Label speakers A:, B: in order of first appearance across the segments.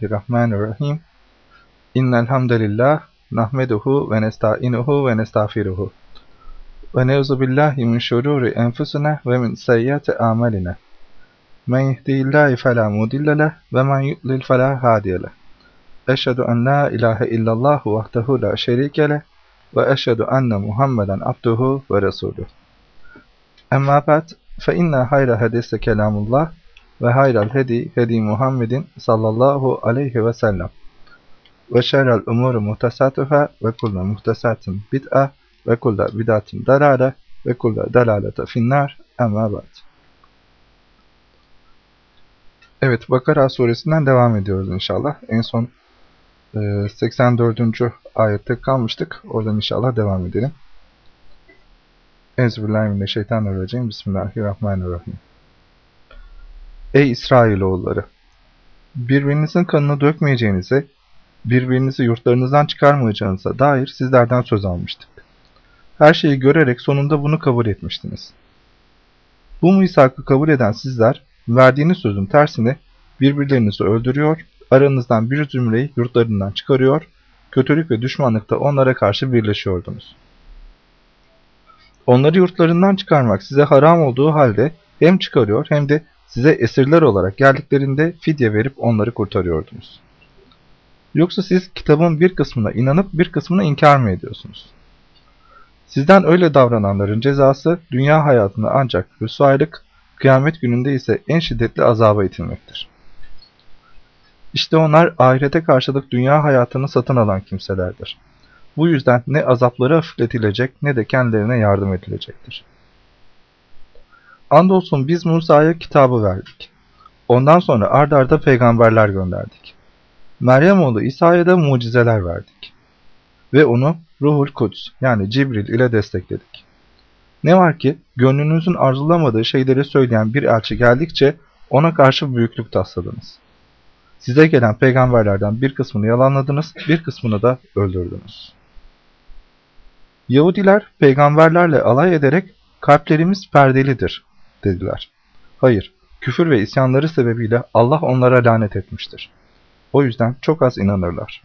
A: Bismillahirrahmanirrahim. İnnel hamdelellah nahmeduhu ve nestainuhu ve nestağfiruhu. Ve neuzu billahi min şururi enfusina ve min seyyiati amelina. Men yehdihillahu fela mudille ve men yudlil fela hadiye leh. Eşhedü en la ilahe illallah vahdehu la şerike leh ve eşhedü enne Muhammeden abduhu ve resuluh. Emma ba'd fe inne hayra hadise kelamullah ve hayral hedi hedi Muhammedin sallallahu aleyhi ve sellem. Ve şerrel umuru muhtesatuhâ ve kulle muhtesatin bid'a ve kulle bid'atin dalale ve kulle dalalete finnâr emma ba'd. Evet Bakara suresinden devam ediyoruz inşallah. En son e, 84. ayette kalmıştık. Oradan inşallah devam edelim. Euzubillahimineşşeytanirracim. Bismillahirrahmanirrahim. Ey İsrailoğulları! Birbirinizin kanını dökmeyeceğinize, birbirinizi yurtlarınızdan çıkarmayacağınıza dair sizlerden söz almıştık. Her şeyi görerek sonunda bunu kabul etmiştiniz. Bu misakı kabul eden sizler, verdiğiniz sözün tersine birbirlerinizi öldürüyor, aranızdan bir zümreyi yurtlarından çıkarıyor, kötülük ve düşmanlıkta onlara karşı birleşiyordunuz. Onları yurtlarından çıkarmak size haram olduğu halde hem çıkarıyor hem de size esirler olarak geldiklerinde fidye verip onları kurtarıyordunuz. Yoksa siz kitabın bir kısmına inanıp bir kısmına inkar mı ediyorsunuz? Sizden öyle davrananların cezası dünya hayatında ancak rüsvaylık, kıyamet gününde ise en şiddetli azaba itilmektir. İşte onlar ahirete karşılık dünya hayatını satın alan kimselerdir. Bu yüzden ne azapları hafifletilecek ne de kendilerine yardım edilecektir. Andolsun biz Musa'ya kitabı verdik. Ondan sonra ard arda peygamberler gönderdik. Meryem oğlu İsa'ya da mucizeler verdik. Ve onu Ruhul Kuds yani Cibril ile destekledik. Ne var ki gönlünüzün arzulamadığı şeyleri söyleyen bir elçi geldikçe ona karşı büyüklük tasladınız. Size gelen peygamberlerden bir kısmını yalanladınız, bir kısmını da öldürdünüz. Yahudiler peygamberlerle alay ederek kalplerimiz perdelidir dediler. Hayır, küfür ve isyanları sebebiyle Allah onlara lanet etmiştir. O yüzden çok az inanırlar.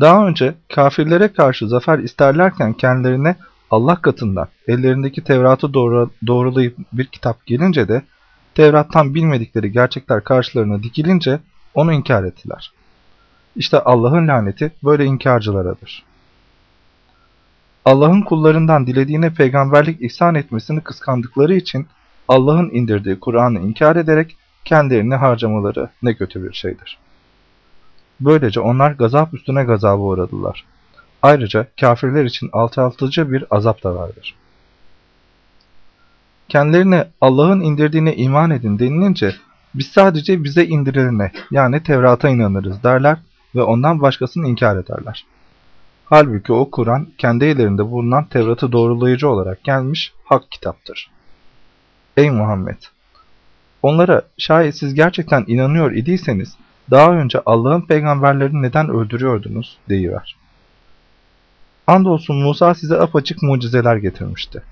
A: Daha önce kafirlere karşı zafer isterlerken kendilerine Allah katından ellerindeki Tevrat'ı doğru, doğrulayıp bir kitap gelince de Tevrat'tan bilmedikleri gerçekler karşılarına dikilince onu inkar ettiler. İşte Allah'ın laneti böyle inkarcılaradır. Allah'ın kullarından dilediğine peygamberlik ihsan etmesini kıskandıkları için Allah'ın indirdiği Kur'an'ı inkar ederek kendilerini harcamaları ne kötü bir şeydir. Böylece onlar gazap üstüne gazaba uğradılar. Ayrıca kafirler için alçaltıcı bir azap da vardır. Kendilerine Allah'ın indirdiğine iman edin denilince biz sadece bize indirilene yani Tevrat'a inanırız derler ve ondan başkasını inkar ederler. Halbuki o Kur'an kendi ellerinde bulunan Tevrat'ı doğrulayıcı olarak gelmiş hak kitaptır. Ey Muhammed! Onlara şayet siz gerçekten inanıyor idiyseniz daha önce Allah'ın peygamberlerini neden öldürüyordunuz deyiver. Andolsun Musa size apaçık mucizeler getirmişti.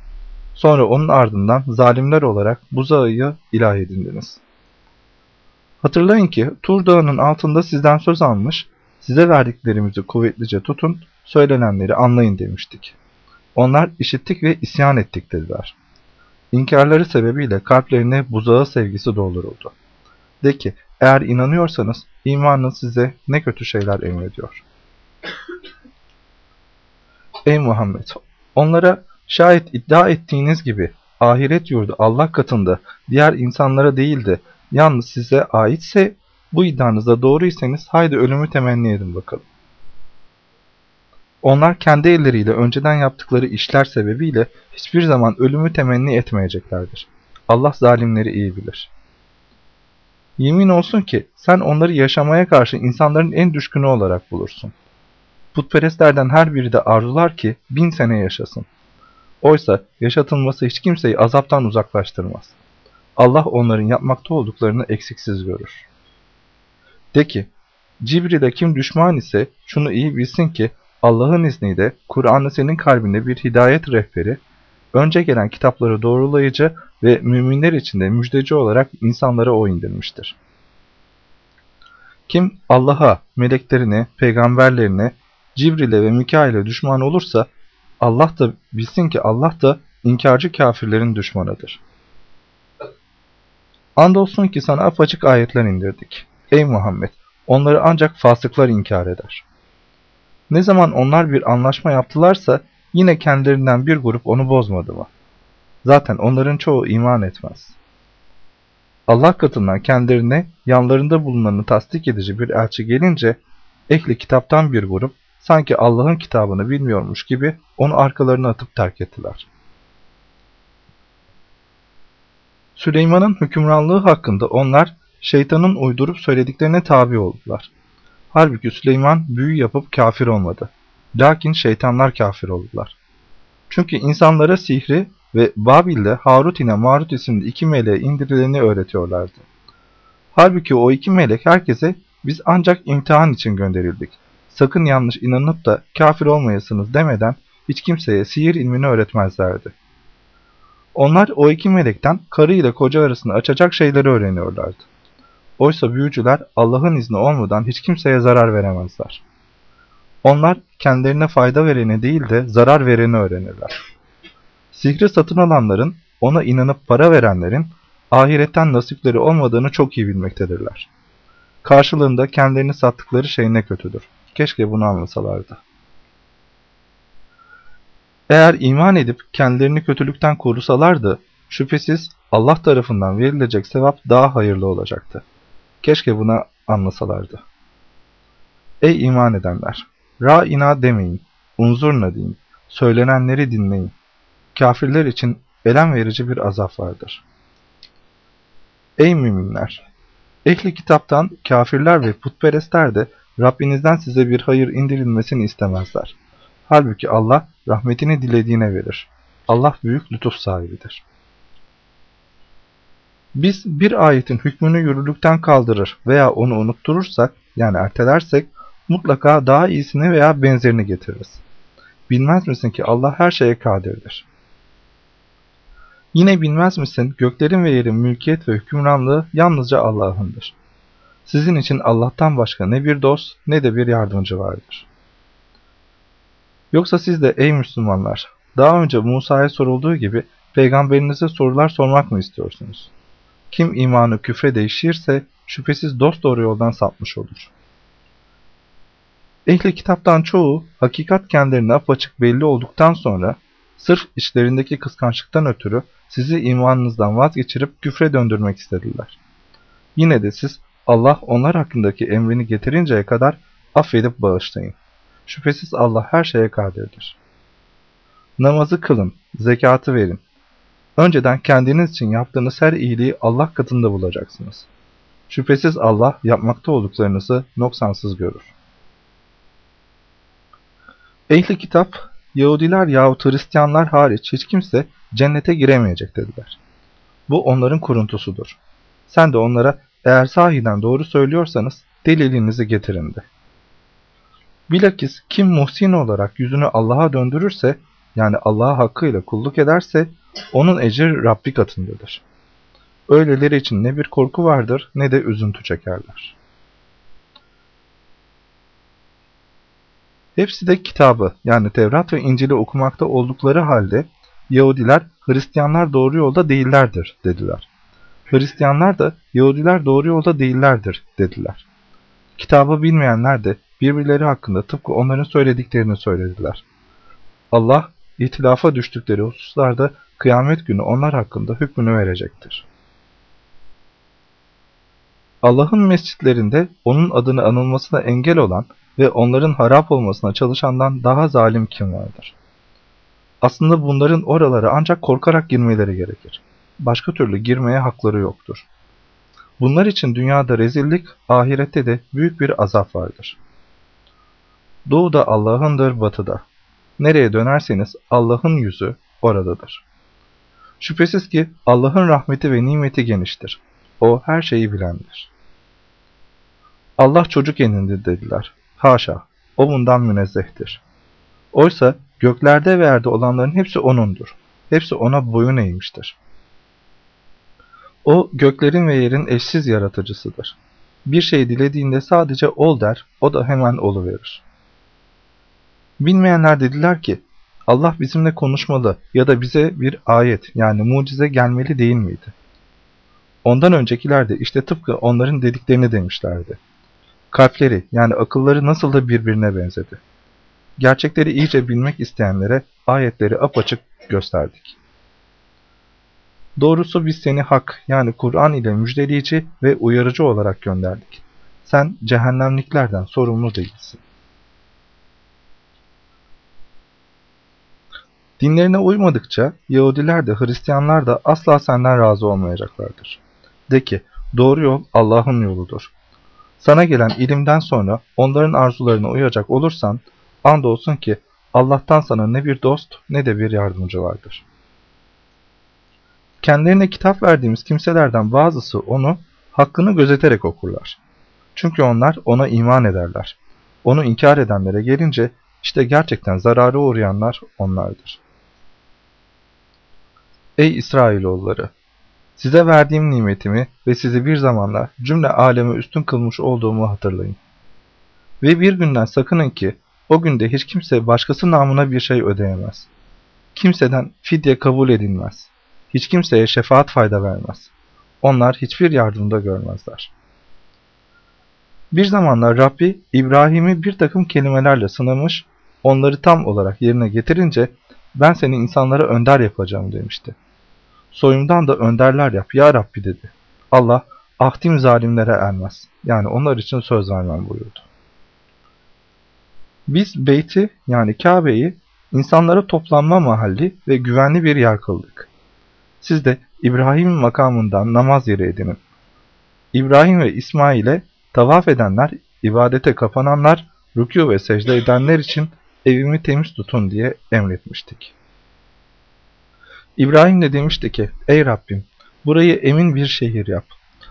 A: Sonra onun ardından zalimler olarak buzağıyı ilah edindiniz. Hatırlayın ki Tur Dağı'nın altında sizden söz almış, size verdiklerimizi kuvvetlice tutun, söylenenleri anlayın demiştik. Onlar işittik ve isyan ettik dediler. İnkarları sebebiyle kalplerine buzağı sevgisi dolduruldu. De ki, eğer inanıyorsanız imanınız size ne kötü şeyler emrediyor. Ey Muhammed! Onlara şayet iddia ettiğiniz gibi ahiret yurdu Allah katında diğer insanlara değil de yalnız size aitse bu iddianızda doğruysanız haydi ölümü temenni edin bakalım. Onlar kendi elleriyle önceden yaptıkları işler sebebiyle hiçbir zaman ölümü temenni etmeyeceklerdir. Allah zalimleri iyi bilir. Yemin olsun ki sen onları yaşamaya karşı insanların en düşkünü olarak bulursun. Putperestlerden her biri de arzular ki bin sene yaşasın. Oysa yaşatılması hiç kimseyi azaptan uzaklaştırmaz. Allah onların yapmakta olduklarını eksiksiz görür. De ki, Cibril'e kim düşman ise şunu iyi bilsin ki Allah'ın izniyle Kur'an'ı senin kalbinde bir hidayet rehberi, önce gelen kitapları doğrulayıcı ve müminler içinde müjdeci olarak insanlara o indirmiştir. Kim Allah'a, meleklerine, peygamberlerine, Cibril'e ve Mikail'e düşman olursa Allah da bilsin ki Allah da inkarcı kafirlerin düşmanıdır. Andolsun ki sana apaçık ayetler indirdik. Ey Muhammed! Onları ancak fasıklar inkar eder. Ne zaman onlar bir anlaşma yaptılarsa yine kendilerinden bir grup onu bozmadı mı? Zaten onların çoğu iman etmez. Allah katından kendilerine yanlarında bulunanı tasdik edici bir elçi gelince ehli kitaptan bir grup sanki Allah'ın kitabını bilmiyormuş gibi onu arkalarına atıp terk ettiler. Süleyman'ın hükümranlığı hakkında onlar şeytanın uydurup söylediklerine tabi oldular. Halbuki Süleyman büyü yapıp kafir olmadı. Lakin şeytanlar kafir oldular. Çünkü insanlara sihri ve Babil'de Harut ile Marut isimli iki meleğe indirileni öğretiyorlardı. Halbuki o iki melek herkese biz ancak imtihan için gönderildik. Sakın yanlış inanıp da kafir olmayasınız demeden hiç kimseye sihir ilmini öğretmezlerdi. Onlar o iki melekten karı ile koca arasında açacak şeyleri öğreniyorlardı. Oysa büyücüler Allah'ın izni olmadan hiç kimseye zarar veremezler. Onlar kendilerine fayda vereni değil de zarar vereni öğrenirler. Sihri satın alanların, ona inanıp para verenlerin ahiretten nasipleri olmadığını çok iyi bilmektedirler. Karşılığında kendilerini sattıkları şey ne kötüdür. Keşke bunu anlasalardı. Eğer iman edip kendilerini kötülükten korusalardı, şüphesiz Allah tarafından verilecek sevap daha hayırlı olacaktı. Keşke buna anlasalardı. Ey iman edenler! Ra'ina demeyin, unzurna deyin, söylenenleri dinleyin. Kafirler için elem verici bir azap vardır. Ey müminler! Ehli kitaptan kafirler ve putperestler de Rabbinizden size bir hayır indirilmesini istemezler. Halbuki Allah rahmetini dilediğine verir. Allah büyük lütuf sahibidir. Biz bir ayetin hükmünü yürürlükten kaldırır veya onu unutturursak, yani ertelersek, mutlaka daha iyisini veya benzerini getiririz. Bilmez misin ki Allah her şeye kadirdir. Yine bilmez misin göklerin ve yerin mülkiyet ve hükümranlığı yalnızca Allah'ındır. Sizin için Allah'tan başka ne bir dost ne de bir yardımcı vardır. Yoksa siz de ey Müslümanlar, daha önce Musa'ya sorulduğu gibi peygamberinize sorular sormak mı istiyorsunuz? Kim imanı küfre değişirse şüphesiz dost doğru yoldan sapmış olur. Ehli kitaptan çoğu hakikat kendilerine apaçık belli olduktan sonra sırf içlerindeki kıskançlıktan ötürü sizi imanınızdan vazgeçirip küfre döndürmek istediler. Yine de siz Allah onlar hakkındaki emrini getirinceye kadar affedip bağışlayın. Şüphesiz Allah her şeye kadirdir. Namazı kılın, zekatı verin. Önceden kendiniz için yaptığınız her iyiliği Allah katında bulacaksınız. Şüphesiz Allah yapmakta olduklarınızı noksansız görür. Ehli kitap, Yahudiler yahut Hristiyanlar hariç hiç kimse cennete giremeyecek dediler. Bu onların kuruntusudur. Sen de onlara eğer sahiden doğru söylüyorsanız delilinizi getirin de. Bilakis kim muhsin olarak yüzünü Allah'a döndürürse, yani Allah'a hakkıyla kulluk ederse, onun ecri Rabbi katındadır. Öyleleri için ne bir korku vardır ne de üzüntü çekerler. Hepsi de kitabı yani Tevrat ve İncil'i okumakta oldukları halde Yahudiler Hristiyanlar doğru yolda değillerdir dediler. Hristiyanlar da Yahudiler doğru yolda değillerdir dediler. Kitabı bilmeyenler de birbirleri hakkında tıpkı onların söylediklerini söylediler. Allah itilafa düştükleri hususlarda kıyamet günü onlar hakkında hükmünü verecektir. Allah'ın mescitlerinde onun adını anılmasına engel olan ve onların harap olmasına çalışandan daha zalim kim vardır? Aslında bunların oralara ancak korkarak girmeleri gerekir. Başka türlü girmeye hakları yoktur. Bunlar için dünyada rezillik, ahirette de büyük bir azap vardır. Doğuda Allah'ındır, batıda. Nereye dönerseniz Allah'ın yüzü oradadır. Şüphesiz ki Allah'ın rahmeti ve nimeti geniştir. O her şeyi bilendir. Allah çocuk enindi dediler. Haşa, o bundan münezzehtir. Oysa göklerde ve yerde olanların hepsi O'nundur. Hepsi O'na boyun eğmiştir. O göklerin ve yerin eşsiz yaratıcısıdır. Bir şey dilediğinde sadece ol der, o da hemen oluverir. Bilmeyenler dediler ki, Allah bizimle konuşmalı ya da bize bir ayet yani mucize gelmeli değil miydi? Ondan öncekiler de işte tıpkı onların dediklerini demişlerdi. Kalpleri yani akılları nasıl da birbirine benzedi. Gerçekleri iyice bilmek isteyenlere ayetleri apaçık gösterdik. Doğrusu biz seni hak yani Kur'an ile müjdeleyici ve uyarıcı olarak gönderdik. Sen cehennemliklerden sorumlu değilsin. Dinlerine uymadıkça Yahudiler de Hristiyanlar da asla senden razı olmayacaklardır. De ki, doğru yol Allah'ın yoludur. Sana gelen ilimden sonra onların arzularına uyacak olursan, andolsun ki Allah'tan sana ne bir dost ne de bir yardımcı vardır. Kendilerine kitap verdiğimiz kimselerden bazısı onu hakkını gözeterek okurlar. Çünkü onlar ona iman ederler. Onu inkar edenlere gelince işte gerçekten zararı uğrayanlar onlardır. Ey İsrailoğulları! Size verdiğim nimetimi ve sizi bir zamanlar cümle aleme üstün kılmış olduğumu hatırlayın. Ve bir günden sakının ki o günde hiç kimse başkası namına bir şey ödeyemez. Kimseden fidye kabul edilmez. Hiç kimseye şefaat fayda vermez. Onlar hiçbir yardımda görmezler. Bir zamanlar Rabbi İbrahim'i bir takım kelimelerle sınamış, onları tam olarak yerine getirince ben seni insanlara önder yapacağım demişti. Soyumdan da önderler yap ya Rabbi dedi. Allah ahdim zalimlere ermez. Yani onlar için söz vermem buyurdu. Biz beyti yani Kabe'yi insanlara toplanma mahalli ve güvenli bir yer kıldık. Siz de İbrahim'in makamından namaz yeri edinin. İbrahim ve İsmail'e tavaf edenler, ibadete kapananlar, rükû ve secde edenler için evimi temiz tutun diye emretmiştik. İbrahim de demişti ki, ey Rabbim burayı emin bir şehir yap.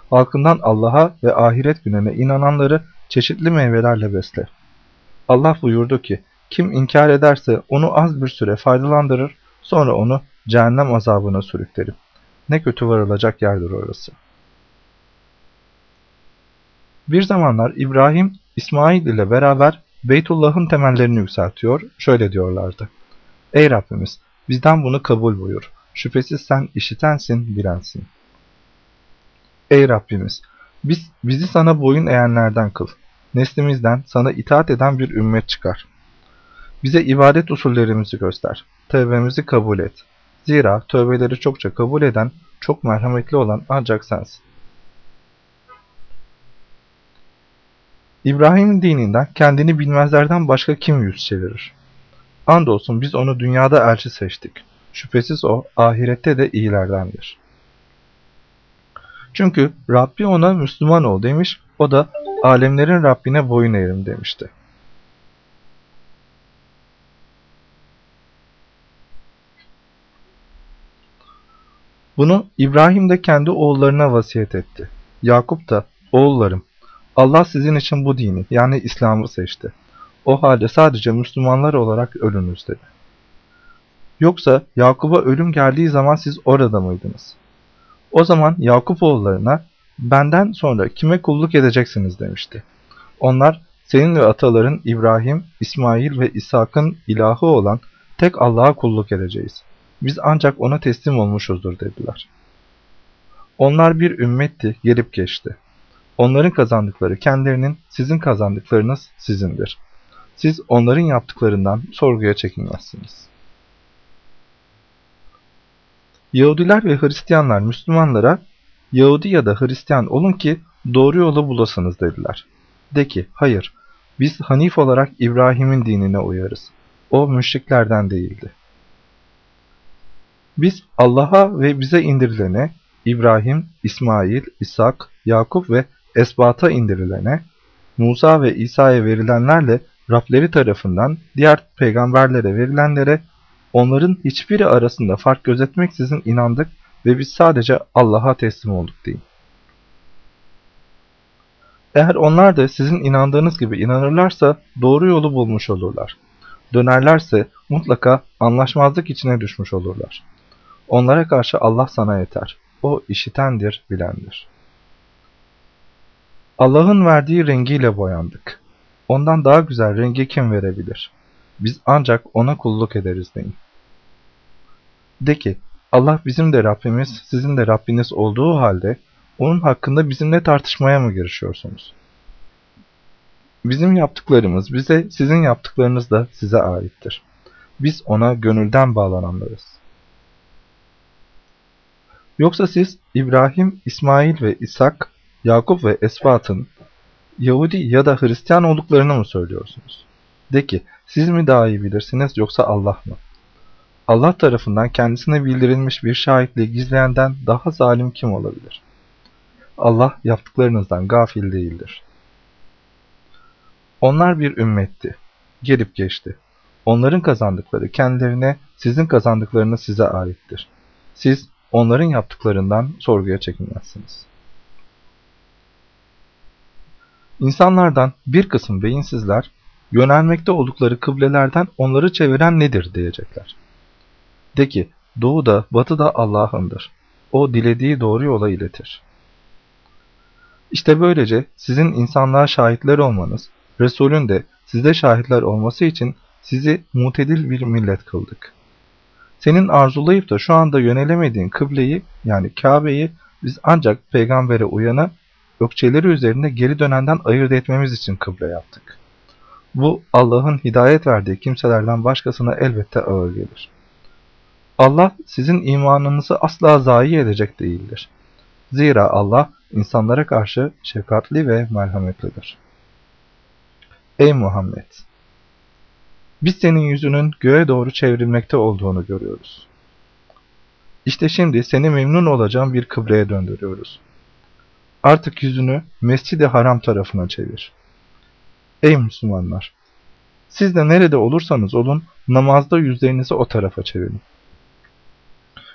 A: Halkından Allah'a ve ahiret gününe inananları çeşitli meyvelerle besle. Allah buyurdu ki, kim inkar ederse onu az bir süre faydalandırır, sonra onu cehennem azabına sürüklerim. Ne kötü varılacak yerdir orası. Bir zamanlar İbrahim, İsmail ile beraber Beytullah'ın temellerini yükseltiyor, şöyle diyorlardı. Ey Rabbimiz, bizden bunu kabul buyur. Şüphesiz sen işitensin, bilensin. Ey Rabbimiz, biz, bizi sana boyun eğenlerden kıl. Neslimizden sana itaat eden bir ümmet çıkar. Bize ibadet usullerimizi göster. Tövbemizi kabul et. Zira tövbeleri çokça kabul eden, çok merhametli olan ancak sensin. İbrahim'in dininden kendini bilmezlerden başka kim yüz çevirir? Andolsun biz onu dünyada elçi seçtik. Şüphesiz o ahirette de iyilerdendir. Çünkü Rabbi ona Müslüman ol demiş, o da alemlerin Rabbine boyun eğrim demişti. Bunu İbrahim de kendi oğullarına vasiyet etti. Yakup da, oğullarım, Allah sizin için bu dini yani İslam'ı seçti. O halde sadece Müslümanlar olarak ölünüz dedi. Yoksa Yakup'a ölüm geldiği zaman siz orada mıydınız? O zaman Yakup oğullarına benden sonra kime kulluk edeceksiniz demişti. Onlar senin ve ataların İbrahim, İsmail ve İshak'ın ilahı olan tek Allah'a kulluk edeceğiz. Biz ancak ona teslim olmuşuzdur dediler. Onlar bir ümmetti, gelip geçti. Onların kazandıkları kendilerinin, sizin kazandıklarınız sizindir. Siz onların yaptıklarından sorguya çekinmezsiniz. Yahudiler ve Hristiyanlar Müslümanlara, Yahudi ya da Hristiyan olun ki doğru yolu bulasınız dediler. De ki, hayır, biz Hanif olarak İbrahim'in dinine uyarız. O müşriklerden değildi. Biz Allah'a ve bize indirilene, İbrahim, İsmail, İshak, Yakup ve Esbat'a indirilene, Musa ve İsa'ya verilenlerle Rableri tarafından diğer peygamberlere verilenlere onların hiçbiri arasında fark gözetmeksizin inandık ve biz sadece Allah'a teslim olduk deyin. Eğer onlar da sizin inandığınız gibi inanırlarsa doğru yolu bulmuş olurlar. Dönerlerse mutlaka anlaşmazlık içine düşmüş olurlar. Onlara karşı Allah sana yeter. O işitendir, bilendir. Allah'ın verdiği rengiyle boyandık. Ondan daha güzel rengi kim verebilir? Biz ancak ona kulluk ederiz deyin. De ki, Allah bizim de Rabbimiz, sizin de Rabbiniz olduğu halde, onun hakkında bizimle tartışmaya mı girişiyorsunuz? Bizim yaptıklarımız bize, sizin yaptıklarınız da size aittir. Biz ona gönülden bağlananlarız. Yoksa siz İbrahim, İsmail ve İshak, Yakup ve Esbat'ın Yahudi ya da Hristiyan olduklarını mı söylüyorsunuz? De ki, siz mi daha iyi bilirsiniz yoksa Allah mı? Allah tarafından kendisine bildirilmiş bir şahitliği gizleyenden daha zalim kim olabilir? Allah yaptıklarınızdan gafil değildir. Onlar bir ümmetti. Gelip geçti. Onların kazandıkları kendilerine, sizin kazandıklarınız size aittir. Siz onların yaptıklarından sorguya çekinmezsiniz. İnsanlardan bir kısım beyinsizler, yönelmekte oldukları kıblelerden onları çeviren nedir diyecekler. De ki, doğu da batı da Allah'ındır. O dilediği doğru yola iletir. İşte böylece sizin insanlığa şahitler olmanız, Resulün de size şahitler olması için sizi mutedil bir millet kıldık. Senin arzulayıp da şu anda yönelemediğin kıbleyi yani Kabe'yi biz ancak peygambere uyana ökçeleri üzerinde geri dönenden ayırt etmemiz için kıble yaptık. Bu Allah'ın hidayet verdiği kimselerden başkasına elbette ağır gelir. Allah sizin imanınızı asla zayi edecek değildir. Zira Allah insanlara karşı şefkatli ve merhametlidir. Ey Muhammed! Biz senin yüzünün göğe doğru çevrilmekte olduğunu görüyoruz. İşte şimdi seni memnun olacağın bir kıbleye döndürüyoruz. Artık yüzünü Mescid-i Haram tarafına çevir. Ey Müslümanlar! Siz de nerede olursanız olun namazda yüzlerinizi o tarafa çevirin.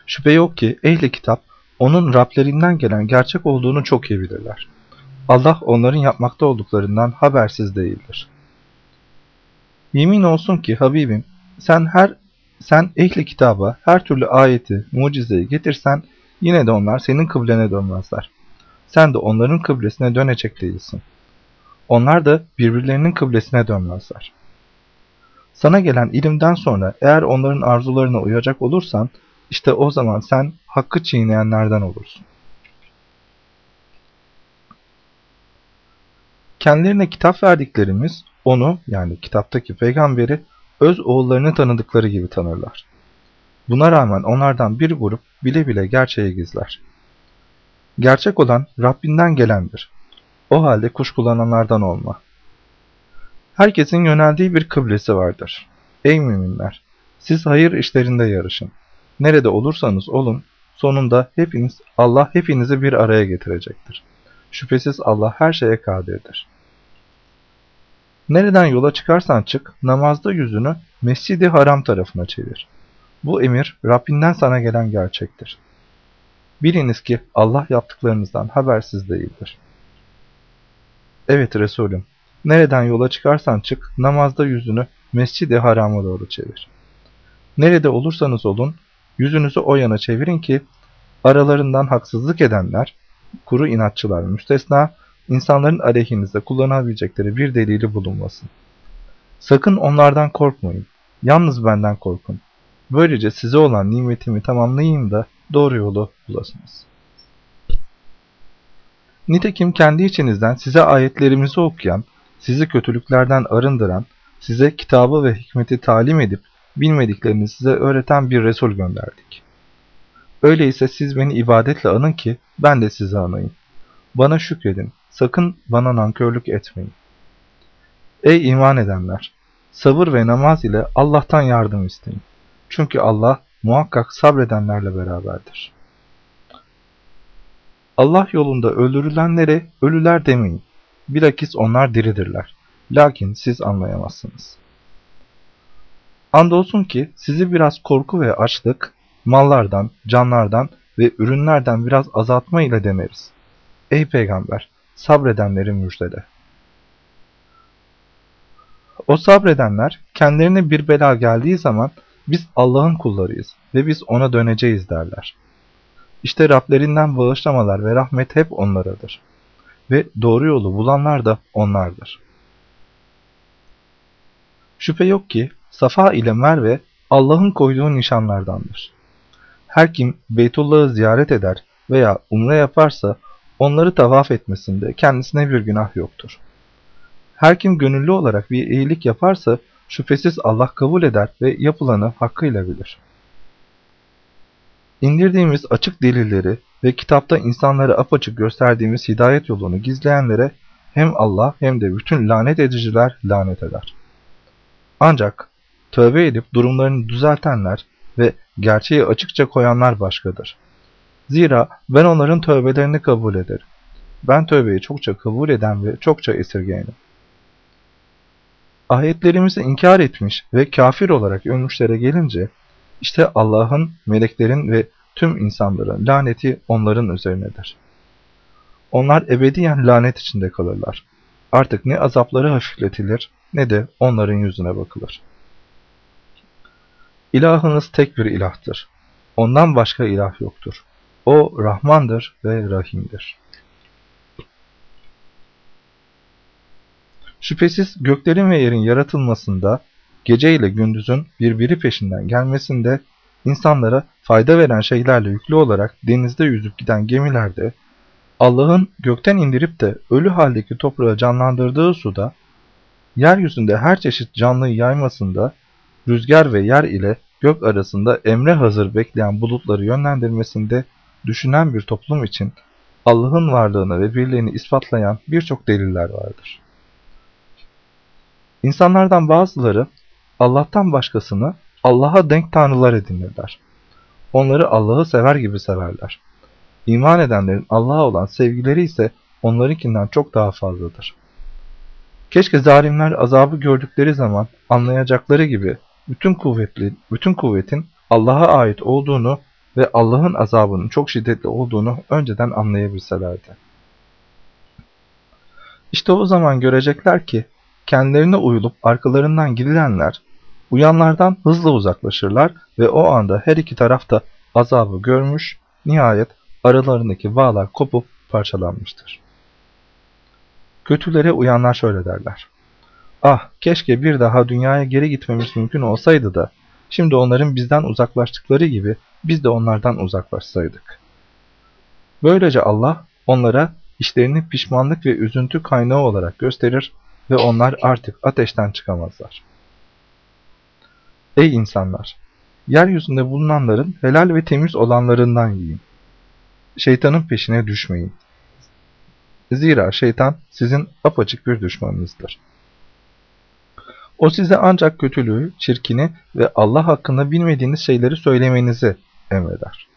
A: Şüphe yok ki ehli kitap onun Rablerinden gelen gerçek olduğunu çok iyi bilirler. Allah onların yapmakta olduklarından habersiz değildir. Yemin olsun ki Habibim sen her sen ehli kitaba her türlü ayeti, mucizeyi getirsen yine de onlar senin kıblene dönmezler. Sen de onların kıblesine dönecek değilsin. Onlar da birbirlerinin kıblesine dönmezler. Sana gelen ilimden sonra eğer onların arzularına uyacak olursan işte o zaman sen hakkı çiğneyenlerden olursun. Kendilerine kitap verdiklerimiz onu yani kitaptaki peygamberi öz oğullarını tanıdıkları gibi tanırlar. Buna rağmen onlardan bir grup bile bile gerçeği gizler. Gerçek olan Rabbinden gelendir. O halde kuşkulananlardan olma. Herkesin yöneldiği bir kıblesi vardır. Ey müminler! Siz hayır işlerinde yarışın. Nerede olursanız olun, sonunda hepiniz Allah hepinizi bir araya getirecektir. Şüphesiz Allah her şeye kadirdir. Nereden yola çıkarsan çık, namazda yüzünü Mescid-i Haram tarafına çevir. Bu emir Rabbinden sana gelen gerçektir. Biliniz ki Allah yaptıklarınızdan habersiz değildir. Evet Resulüm, nereden yola çıkarsan çık, namazda yüzünü Mescid-i Haram'a doğru çevir. Nerede olursanız olun, yüzünüzü o yana çevirin ki, aralarından haksızlık edenler, kuru inatçılar müstesna, insanların aleyhinizde kullanabilecekleri bir delili bulunmasın. Sakın onlardan korkmayın. Yalnız benden korkun. Böylece size olan nimetimi tamamlayayım da doğru yolu bulasınız. Nitekim kendi içinizden size ayetlerimizi okuyan, sizi kötülüklerden arındıran, size kitabı ve hikmeti talim edip bilmediklerini size öğreten bir Resul gönderdik. Öyleyse siz beni ibadetle anın ki ben de sizi anayım. Bana şükredin, sakın bana nankörlük etmeyin. Ey iman edenler! Sabır ve namaz ile Allah'tan yardım isteyin. Çünkü Allah muhakkak sabredenlerle beraberdir. Allah yolunda öldürülenlere ölüler demeyin. Bilakis onlar diridirler. Lakin siz anlayamazsınız. Andolsun ki sizi biraz korku ve açlık, mallardan, canlardan ve ürünlerden biraz azaltma ile deneriz. Ey peygamber! Sabredenleri müjdele. O sabredenler kendilerine bir bela geldiği zaman biz Allah'ın kullarıyız ve biz ona döneceğiz derler. İşte Rablerinden bağışlamalar ve rahmet hep onlaradır. ve doğru yolu bulanlar da onlardır. Şüphe yok ki Safa ile Merve Allah'ın koyduğu nişanlardandır. Her kim Beytullah'ı ziyaret eder veya umre yaparsa onları tavaf etmesinde kendisine bir günah yoktur. Her kim gönüllü olarak bir iyilik yaparsa şüphesiz Allah kabul eder ve yapılanı hakkıyla bilir. İndirdiğimiz açık delilleri ve kitapta insanlara apaçık gösterdiğimiz hidayet yolunu gizleyenlere hem Allah hem de bütün lanet ediciler lanet eder. Ancak tövbe edip durumlarını düzeltenler ve gerçeği açıkça koyanlar başkadır. Zira ben onların tövbelerini kabul ederim. Ben tövbeyi çokça kabul eden ve çokça esirgeyenim. Ayetlerimizi inkar etmiş ve kafir olarak ölmüşlere gelince, işte Allah'ın, meleklerin ve tüm insanların laneti onların üzerinedir. Onlar ebediyen lanet içinde kalırlar. Artık ne azapları hafifletilir ne de onların yüzüne bakılır. İlahınız tek bir ilahtır. Ondan başka ilah yoktur. O Rahmandır ve Rahim'dir. Şüphesiz göklerin ve yerin yaratılmasında, gece ile gündüzün birbiri peşinden gelmesinde, insanlara fayda veren şeylerle yüklü olarak denizde yüzüp giden gemilerde, Allah'ın gökten indirip de ölü haldeki toprağı canlandırdığı suda, yeryüzünde her çeşit canlıyı yaymasında, rüzgar ve yer ile gök arasında emre hazır bekleyen bulutları yönlendirmesinde düşünen bir toplum için Allah'ın varlığını ve birliğini ispatlayan birçok deliller vardır. İnsanlardan bazıları Allah'tan başkasını Allah'a denk tanrılar edinirler. Onları Allah'ı sever gibi severler. İman edenlerin Allah'a olan sevgileri ise onlarınkinden çok daha fazladır. Keşke zalimler azabı gördükleri zaman anlayacakları gibi bütün kuvvetli, bütün kuvvetin Allah'a ait olduğunu ve Allah'ın azabının çok şiddetli olduğunu önceden anlayabilselerdi. İşte o zaman görecekler ki kendilerine uyulup arkalarından gidilenler uyanlardan hızla uzaklaşırlar ve o anda her iki tarafta azabı görmüş, nihayet aralarındaki bağlar kopup parçalanmıştır. Kötülere uyanlar şöyle derler. Ah keşke bir daha dünyaya geri gitmemiz mümkün olsaydı da şimdi onların bizden uzaklaştıkları gibi biz de onlardan uzaklaşsaydık. Böylece Allah onlara işlerini pişmanlık ve üzüntü kaynağı olarak gösterir ve onlar artık ateşten çıkamazlar. Ey insanlar! Yeryüzünde bulunanların helal ve temiz olanlarından yiyin. Şeytanın peşine düşmeyin. Zira şeytan sizin apaçık bir düşmanınızdır. O size ancak kötülüğü, çirkini ve Allah hakkında bilmediğiniz şeyleri söylemenizi emreder.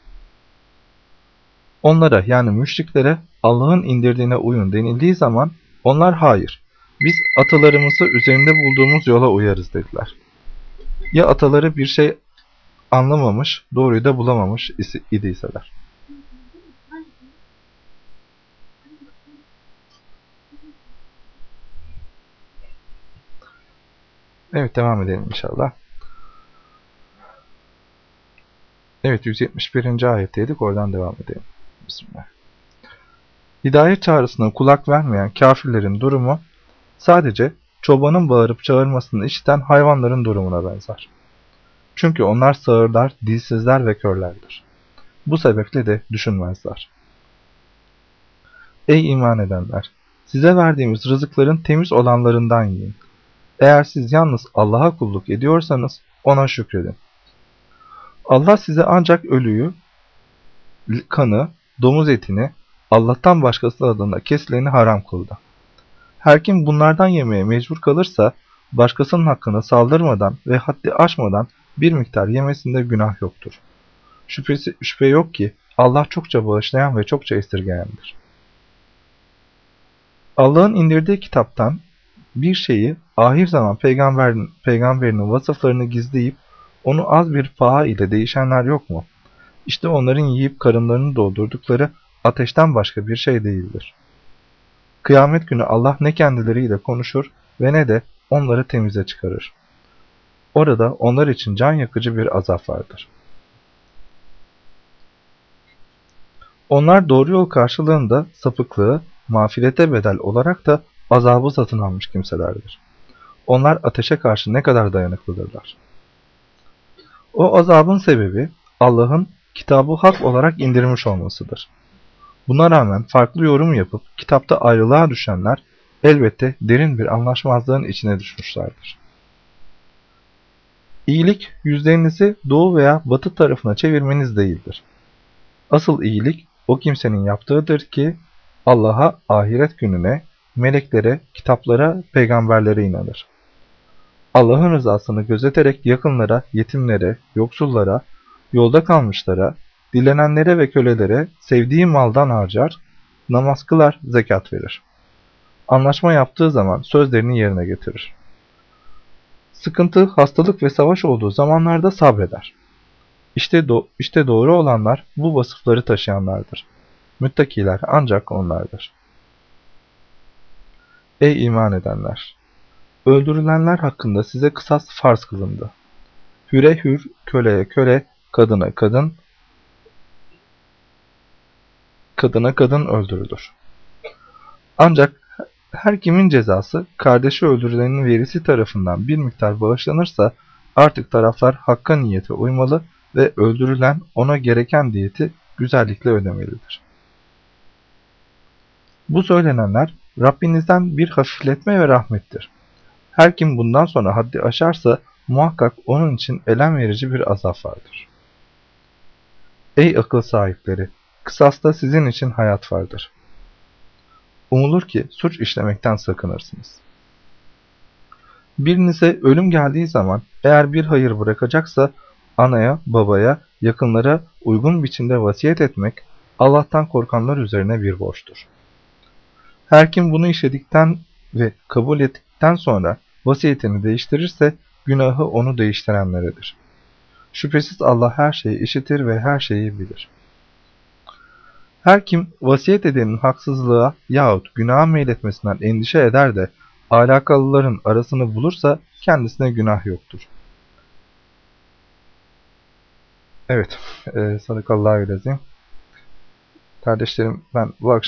A: Onlara yani müşriklere Allah'ın indirdiğine uyun denildiği zaman onlar hayır, biz atalarımızı üzerinde bulduğumuz yola uyarız dediler. Ya ataları bir şey anlamamış, doğruyu da bulamamış idiyseler. Evet devam edelim inşallah. Evet 171. ayetteydik oradan devam edelim. Bismillah. Hidayet çağrısına kulak vermeyen kafirlerin durumu sadece çobanın bağırıp çağırmasını işiten hayvanların durumuna benzer. Çünkü onlar sağırlar, dilsizler ve körlerdir. Bu sebeple de düşünmezler. Ey iman edenler! Size verdiğimiz rızıkların temiz olanlarından yiyin. Eğer siz yalnız Allah'a kulluk ediyorsanız ona şükredin. Allah size ancak ölüyü, kanı, domuz etini, Allah'tan başkası adına kesileni haram kıldı. Her kim bunlardan yemeye mecbur kalırsa, başkasının hakkına saldırmadan ve haddi aşmadan bir miktar yemesinde günah yoktur. Şüphesi, şüphe yok ki Allah çokça bağışlayan ve çokça esirgeyendir. Allah'ın indirdiği kitaptan bir şeyi ahir zaman peygamberin, peygamberinin vasıflarını gizleyip onu az bir paha ile değişenler yok mu? İşte onların yiyip karınlarını doldurdukları ateşten başka bir şey değildir. Kıyamet günü Allah ne kendileriyle konuşur ve ne de onları temize çıkarır. Orada onlar için can yakıcı bir azap vardır. Onlar doğru yol karşılığında sapıklığı mağfirete bedel olarak da azabı satın almış kimselerdir. Onlar ateşe karşı ne kadar dayanıklıdırlar. O azabın sebebi Allah'ın kitabı hak olarak indirmiş olmasıdır. Buna rağmen farklı yorum yapıp kitapta ayrılığa düşenler elbette derin bir anlaşmazlığın içine düşmüşlerdir. İyilik yüzlerinizi doğu veya batı tarafına çevirmeniz değildir. Asıl iyilik o kimsenin yaptığıdır ki Allah'a, ahiret gününe, meleklere, kitaplara, peygamberlere inanır. Allah'ın rızasını gözeterek yakınlara, yetimlere, yoksullara, yolda kalmışlara, dilenenlere ve kölelere sevdiği maldan harcar, namaz kılar, zekat verir. Anlaşma yaptığı zaman sözlerini yerine getirir. Sıkıntı, hastalık ve savaş olduğu zamanlarda sabreder. İşte, do işte doğru olanlar bu vasıfları taşıyanlardır. Müttakiler ancak onlardır. Ey iman edenler! Öldürülenler hakkında size kısas farz kılındı. Hüre hür, köleye köle, kadına kadın, kadına kadın öldürülür. Ancak her kimin cezası kardeşi öldürülenin verisi tarafından bir miktar bağışlanırsa artık taraflar hakka niyete uymalı ve öldürülen ona gereken diyeti güzellikle ödemelidir. Bu söylenenler Rabbinizden bir hafifletme ve rahmettir. Her kim bundan sonra haddi aşarsa muhakkak onun için elem verici bir azap vardır. Ey akıl sahipleri! Kısasta sizin için hayat vardır. Umulur ki suç işlemekten sakınırsınız. Birinize ölüm geldiği zaman eğer bir hayır bırakacaksa anaya, babaya, yakınlara uygun biçimde vasiyet etmek Allah'tan korkanlar üzerine bir borçtur. Her kim bunu işledikten ve kabul ettikten sonra vasiyetini değiştirirse günahı onu değiştirenleredir. Şüphesiz Allah her şeyi işitir ve her şeyi bilir. Her kim vasiyet edenin haksızlığa yahut günaha meyletmesinden endişe eder de alakalıların arasını bulursa kendisine günah yoktur. Evet, e, sadakallahu aleyhi Kardeşlerim ben bu akşam